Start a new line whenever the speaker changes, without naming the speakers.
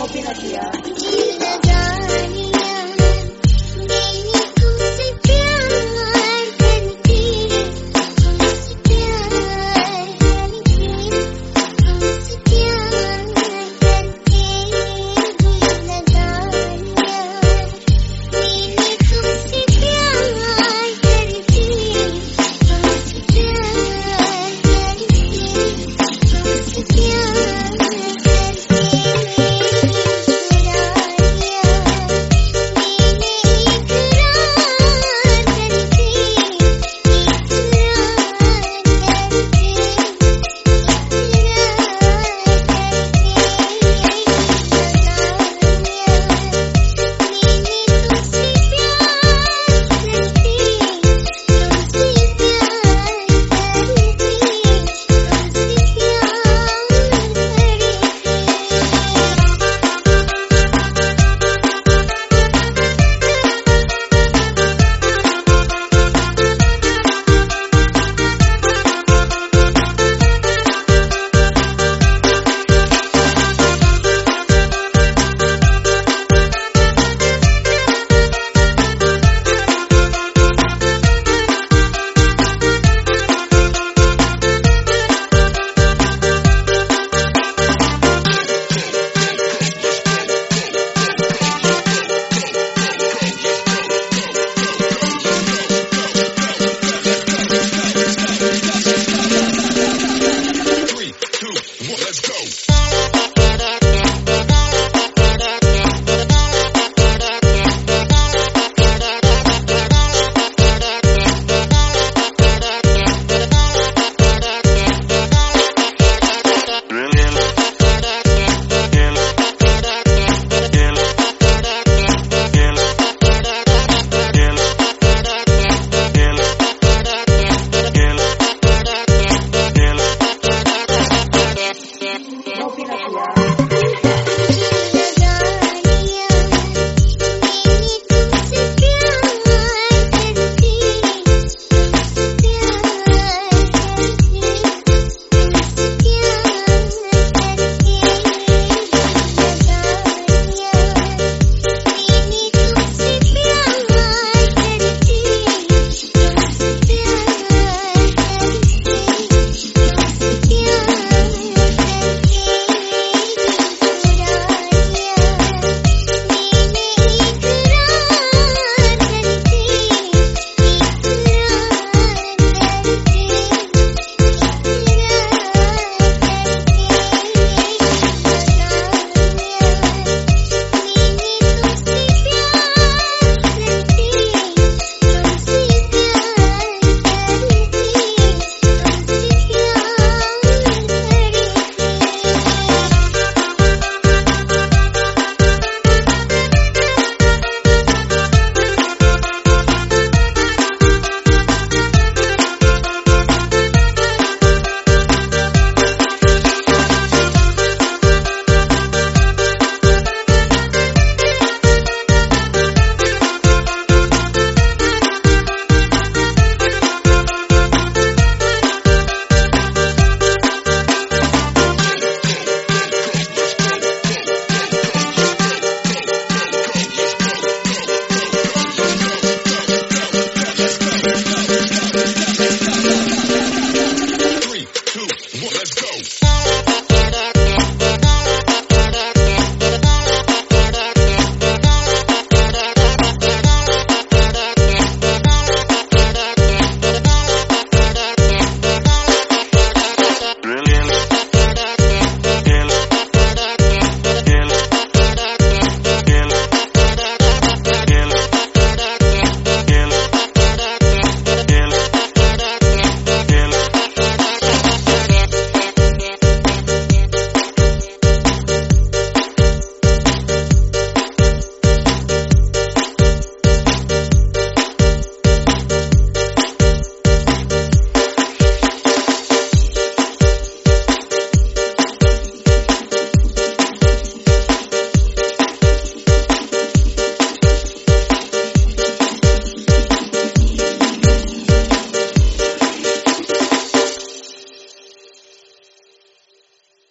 Novinakia. go.